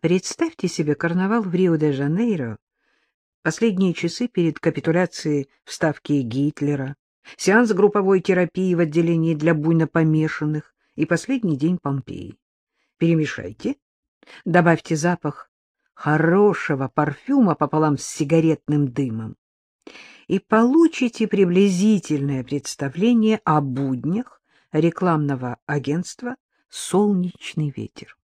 Представьте себе карнавал в Рио-де-Жанейро, последние часы перед капитуляцией в Ставке Гитлера, сеанс групповой терапии в отделении для буйно помешанных и последний день Помпеи. Перемешайте, добавьте запах хорошего парфюма пополам с сигаретным дымом и получите приблизительное представление о буднях рекламного агентства «Солнечный ветер».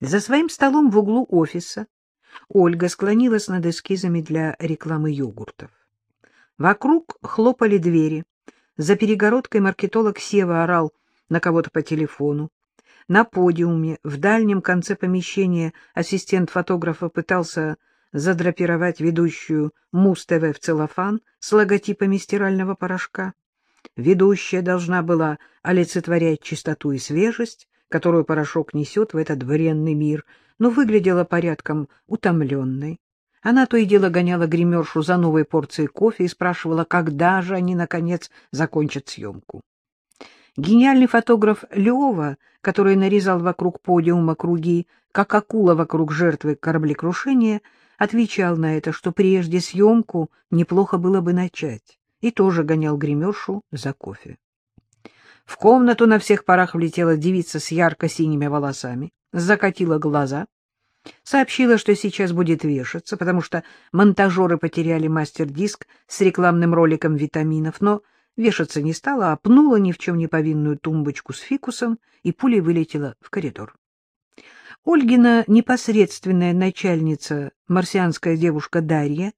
За своим столом в углу офиса Ольга склонилась над эскизами для рекламы йогуртов. Вокруг хлопали двери. За перегородкой маркетолог Сева орал на кого-то по телефону. На подиуме, в дальнем конце помещения, ассистент фотографа пытался задрапировать ведущую Муз-ТВ в целлофан с логотипами стирального порошка. Ведущая должна была олицетворять чистоту и свежесть, которую порошок несет в этот бренный мир, но выглядела порядком утомленной. Она то и дело гоняла гримершу за новой порцией кофе и спрашивала, когда же они, наконец, закончат съемку. Гениальный фотограф Лева, который нарезал вокруг подиума круги, как акула вокруг жертвы кораблекрушения, отвечал на это, что прежде съемку неплохо было бы начать, и тоже гонял гримершу за кофе. В комнату на всех парах влетела девица с ярко-синими волосами, закатила глаза, сообщила, что сейчас будет вешаться, потому что монтажеры потеряли мастер-диск с рекламным роликом витаминов, но вешаться не стала, а пнула ни в чем не повинную тумбочку с фикусом и пулей вылетела в коридор. Ольгина непосредственная начальница, марсианская девушка Дарья,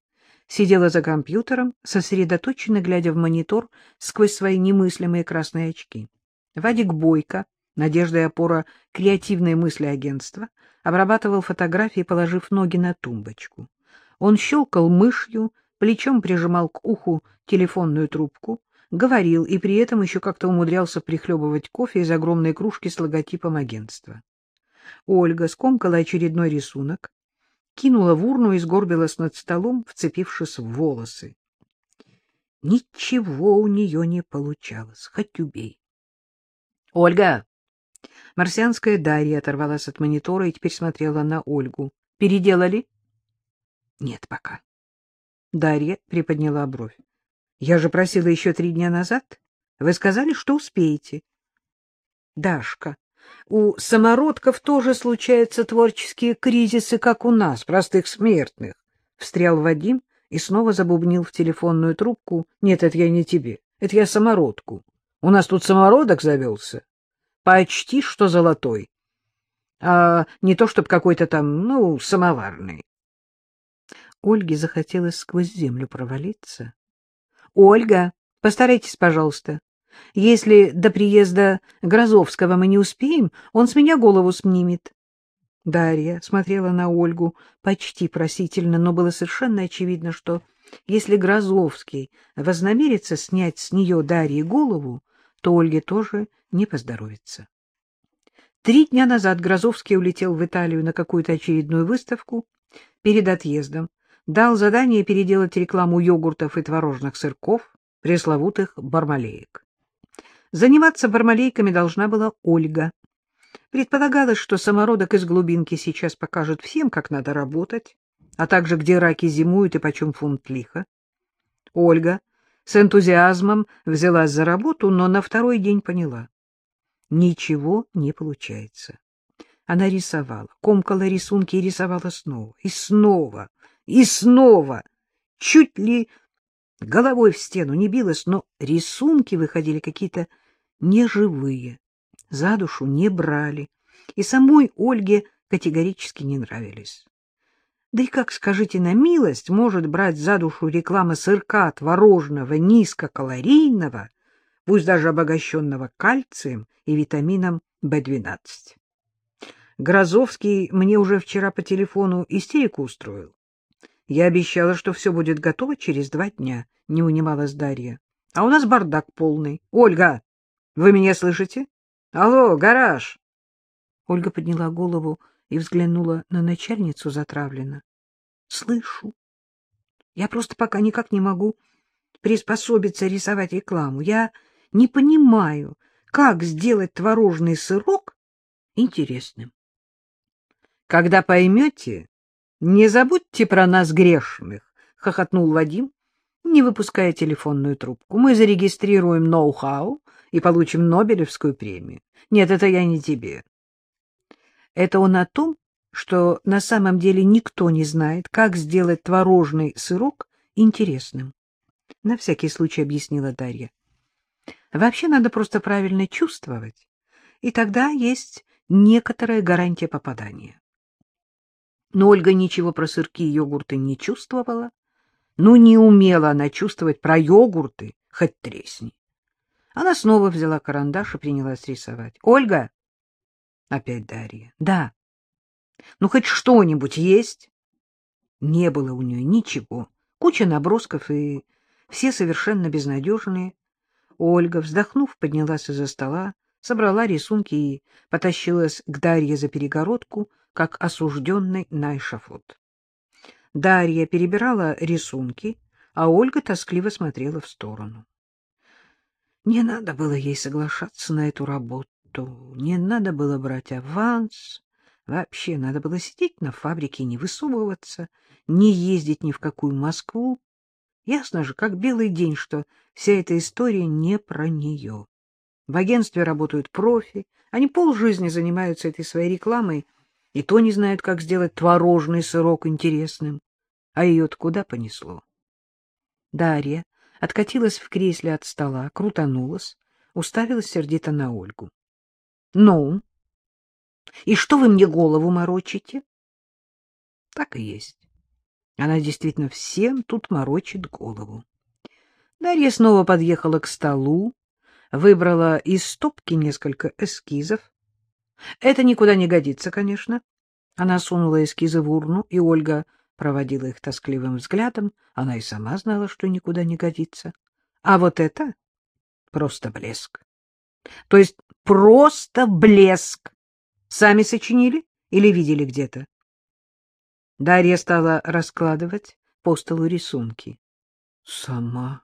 сидела за компьютером, сосредоточенно глядя в монитор сквозь свои немыслимые красные очки. Вадик Бойко, надежда и опора креативной мысли агентства, обрабатывал фотографии, положив ноги на тумбочку. Он щелкал мышью, плечом прижимал к уху телефонную трубку, говорил и при этом еще как-то умудрялся прихлебывать кофе из огромной кружки с логотипом агентства. Ольга скомкала очередной рисунок, кинула в урну и сгорбилась над столом, вцепившись в волосы. Ничего у нее не получалось, хоть убей. — Ольга! Марсианская Дарья оторвалась от монитора и теперь смотрела на Ольгу. — Переделали? — Нет пока. Дарья приподняла бровь. — Я же просила еще три дня назад. Вы сказали, что успеете. — Дашка, у самородков тоже случаются творческие кризисы, как у нас, простых смертных. Встрял Вадим и снова забубнил в телефонную трубку. Нет, это я не тебе, это я самородку. У нас тут самородок завелся. Почти что золотой. А не то, чтобы какой-то там, ну, самоварный. Ольге захотелось сквозь землю провалиться. — Ольга, постарайтесь, пожалуйста. Если до приезда Грозовского мы не успеем, он с меня голову снимет. Дарья смотрела на Ольгу почти просительно, но было совершенно очевидно, что если Грозовский вознамерится снять с нее Дарье голову, то Ольге тоже не поздоровится. Три дня назад Грозовский улетел в Италию на какую-то очередную выставку. Перед отъездом дал задание переделать рекламу йогуртов и творожных сырков, пресловутых бармалеек. Заниматься бармалейками должна была Ольга. Предполагалось, что самородок из глубинки сейчас покажет всем, как надо работать, а также где раки зимуют и почем фунт лиха. Ольга с энтузиазмом взялась за работу, но на второй день поняла. Ничего не получается. Она рисовала, комкала рисунки и рисовала снова, и снова, и снова. Чуть ли головой в стену не билась, но рисунки выходили какие-то неживые, за душу не брали, и самой Ольге категорически не нравились. Да и как, скажите на милость, может брать за душу реклама сырка творожного, низкокалорийного, пусть даже обогащенного кальцием и витамином В12? Грозовский мне уже вчера по телефону истерику устроил. Я обещала, что все будет готово через два дня, не унималась Дарья. А у нас бардак полный. Ольга, вы меня слышите? Алло, гараж! Ольга подняла голову и взглянула на начальницу затравленно. — Слышу. Я просто пока никак не могу приспособиться рисовать рекламу. Я не понимаю, как сделать творожный сырок интересным. Когда поймете, не забудьте про нас грешных, — хохотнул Вадим, не выпуская телефонную трубку. Мы зарегистрируем ноу-хау и получим Нобелевскую премию. Нет, это я не тебе. Это он о том, что на самом деле никто не знает, как сделать творожный сырок интересным. На всякий случай объяснила Дарья. Вообще надо просто правильно чувствовать, и тогда есть некоторая гарантия попадания. Но Ольга ничего про сырки и йогурты не чувствовала. Ну, не умела она чувствовать про йогурты, хоть тресни. Она снова взяла карандаш и принялась рисовать. — Ольга! — Опять Дарья. — Да. — Ну, хоть что-нибудь есть? Не было у нее ничего. Куча набросков и все совершенно безнадежные. Ольга, вздохнув, поднялась из-за стола, собрала рисунки и потащилась к Дарье за перегородку, как осужденный на эшафот. Дарья перебирала рисунки, а Ольга тоскливо смотрела в сторону. Не надо было ей соглашаться на эту работу, не надо было брать аванс, вообще надо было сидеть на фабрике не высовываться, не ездить ни в какую Москву. Ясно же, как белый день, что вся эта история не про нее. В агентстве работают профи, они полжизни занимаются этой своей рекламой, и то не знают, как сделать творожный сырок интересным. А ее-то куда понесло? Дарья откатилась в кресле от стола, крутанулась, уставилась сердито на Ольгу. — Ну? И что вы мне голову морочите? — Так и есть. Она действительно всем тут морочит голову. Дарья снова подъехала к столу, выбрала из стопки несколько эскизов. Это никуда не годится, конечно. Она сунула эскизы в урну, и Ольга проводила их тоскливым взглядом. Она и сама знала, что никуда не годится. А вот это просто блеск. То есть просто блеск. Сами сочинили или видели где-то? Дарья стала раскладывать по столу рисунки. — Сама.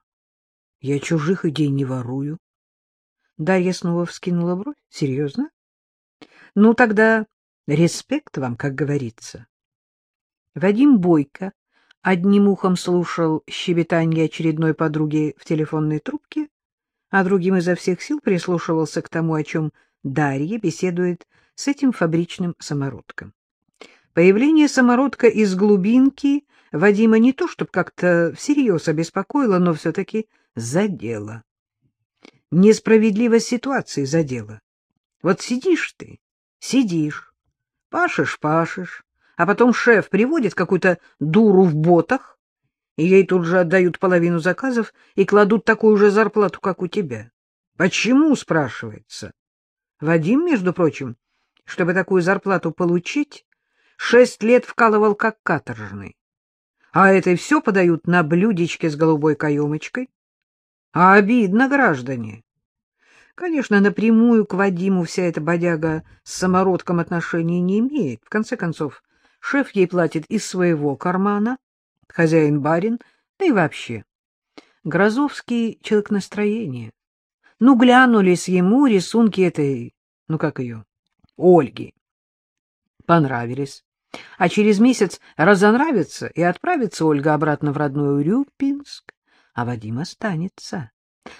Я чужих идей не ворую. Дарья снова вскинула бровь. — Серьезно? — Ну, тогда респект вам, как говорится. Вадим Бойко одним ухом слушал щебетание очередной подруги в телефонной трубке, а другим изо всех сил прислушивался к тому, о чем Дарья беседует с этим фабричным самородком. Появление самородка из глубинки Вадима не то чтобы как-то всерьез обеспокоило, но все-таки задело. Несправедливость ситуации задела. Вот сидишь ты, сидишь, пашешь-пашешь, а потом шеф приводит какую-то дуру в ботах, и ей тут же отдают половину заказов и кладут такую же зарплату, как у тебя. Почему, спрашивается? Вадим, между прочим, чтобы такую зарплату получить, шесть лет вкалывал как каторжный. А это все подают на блюдечке с голубой каемочкой. А обидно, граждане. Конечно, напрямую к Вадиму вся эта бодяга с самородком отношения не имеет. В конце концов, Шеф ей платит из своего кармана, хозяин-барин, да и вообще. Грозовский человек настроения. Ну, глянулись ему рисунки этой, ну как ее, Ольги. Понравились. А через месяц разонравится, и отправится Ольга обратно в родной Урюпинск, а Вадим останется,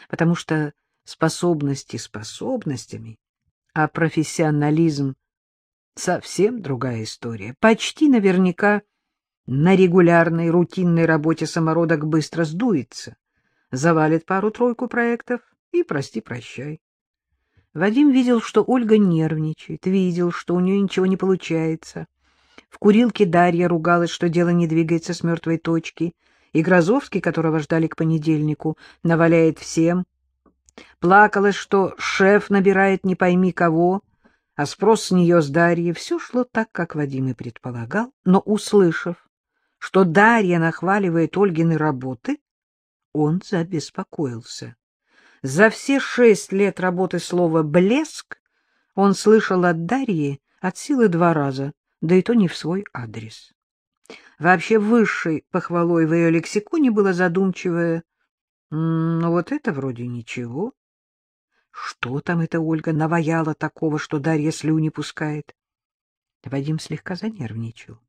потому что способности способностями, а профессионализм совсем другая история. Почти наверняка на регулярной рутинной работе самородок быстро сдуется, завалит пару-тройку проектов и прости-прощай. Вадим видел, что Ольга нервничает, видел, что у нее ничего не получается. В курилке Дарья ругалась, что дело не двигается с мертвой точки, и Грозовский, которого ждали к понедельнику, наваляет всем. Плакалась, что шеф набирает не пойми кого, а спрос с нее с Дарьей все шло так, как Вадим и предполагал, но, услышав, что Дарья нахваливает Ольгины работы, он забеспокоился. За все шесть лет работы слова «блеск» он слышал от Дарьи от силы два раза, да и то не в свой адрес. Вообще высшей похвалой в ее лексиконе было задумчивое «ну вот это вроде ничего». Что там эта Ольга наваяла такого, что Дарья слюни пускает? Вадим слегка занервничал.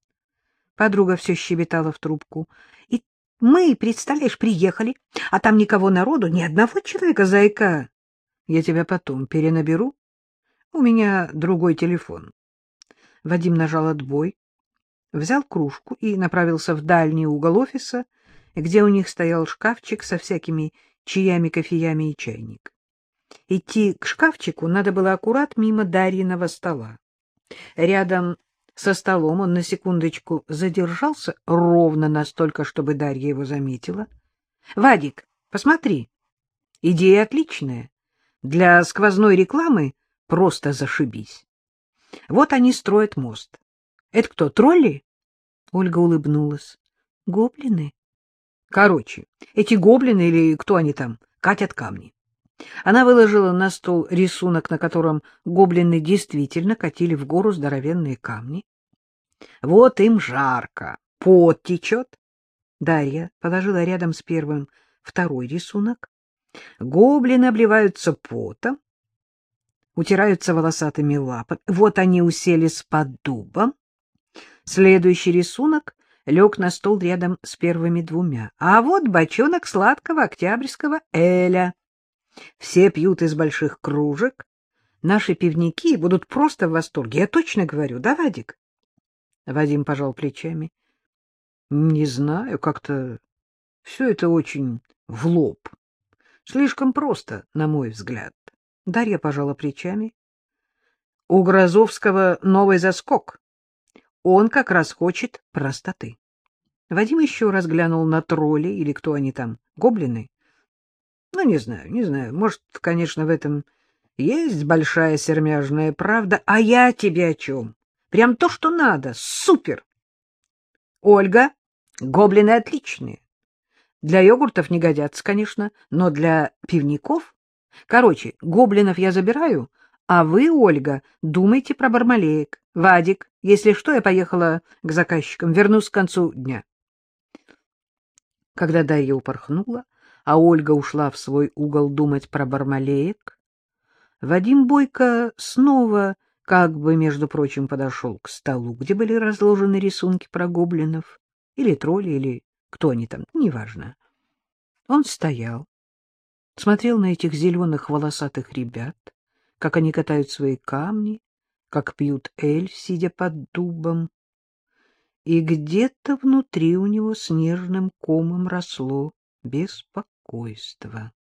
Подруга все щебетала в трубку. — И мы, представляешь, приехали, а там никого народу, ни одного человека, зайка. Я тебя потом перенаберу. У меня другой телефон. Вадим нажал отбой, взял кружку и направился в дальний угол офиса, где у них стоял шкафчик со всякими чаями, кофеями и чайник. Идти к шкафчику надо было аккурат мимо Дарьиного стола. Рядом со столом он на секундочку задержался ровно настолько, чтобы Дарья его заметила. — Вадик, посмотри, идея отличная. Для сквозной рекламы просто зашибись. Вот они строят мост. Это кто, тролли? Ольга улыбнулась. Гоблины? Короче, эти гоблины или кто они там, катят камни. Она выложила на стол рисунок, на котором гоблины действительно катили в гору здоровенные камни. Вот им жарко, пот течет. Дарья положила рядом с первым второй рисунок. Гоблины обливаются потом, утираются волосатыми лапами. Вот они уселись под дубом. Следующий рисунок лег на стол рядом с первыми двумя. А вот бочонок сладкого октябрьского эля. Все пьют из больших кружек. Наши пивники будут просто в восторге. Я точно говорю, да, Вадик? Вадим пожал плечами. Не знаю, как-то все это очень в лоб. Слишком просто, на мой взгляд. Дарья пожала плечами. У Грозовского новый заскок. Он как раз хочет простоты. Вадим еще раз глянул на тролли, или кто они там, гоблины. Ну, не знаю, не знаю. Может, конечно, в этом есть большая сермяжная правда. А я тебе о чем? Прям то, что надо. Супер! Ольга, гоблины отличные. Для йогуртов не годятся, конечно, но для пивников... Короче, гоблинов я забираю, а вы, Ольга, думайте про бармалеек. Вадик, если что, я поехала к заказчикам, вернусь к концу дня. Когда Дарья упорхнула, а Ольга ушла в свой угол думать про бармалеек, Вадим Бойко снова, как бы, между прочим, подошел к столу, где были разложены рисунки про гоблинов, или тролли, или кто они там, неважно. Он стоял, смотрел на этих зеленых волосатых ребят, как они катают свои камни, как пьют эль, сидя под дубом, и где-то внутри у него снежным комом росло беспокойство.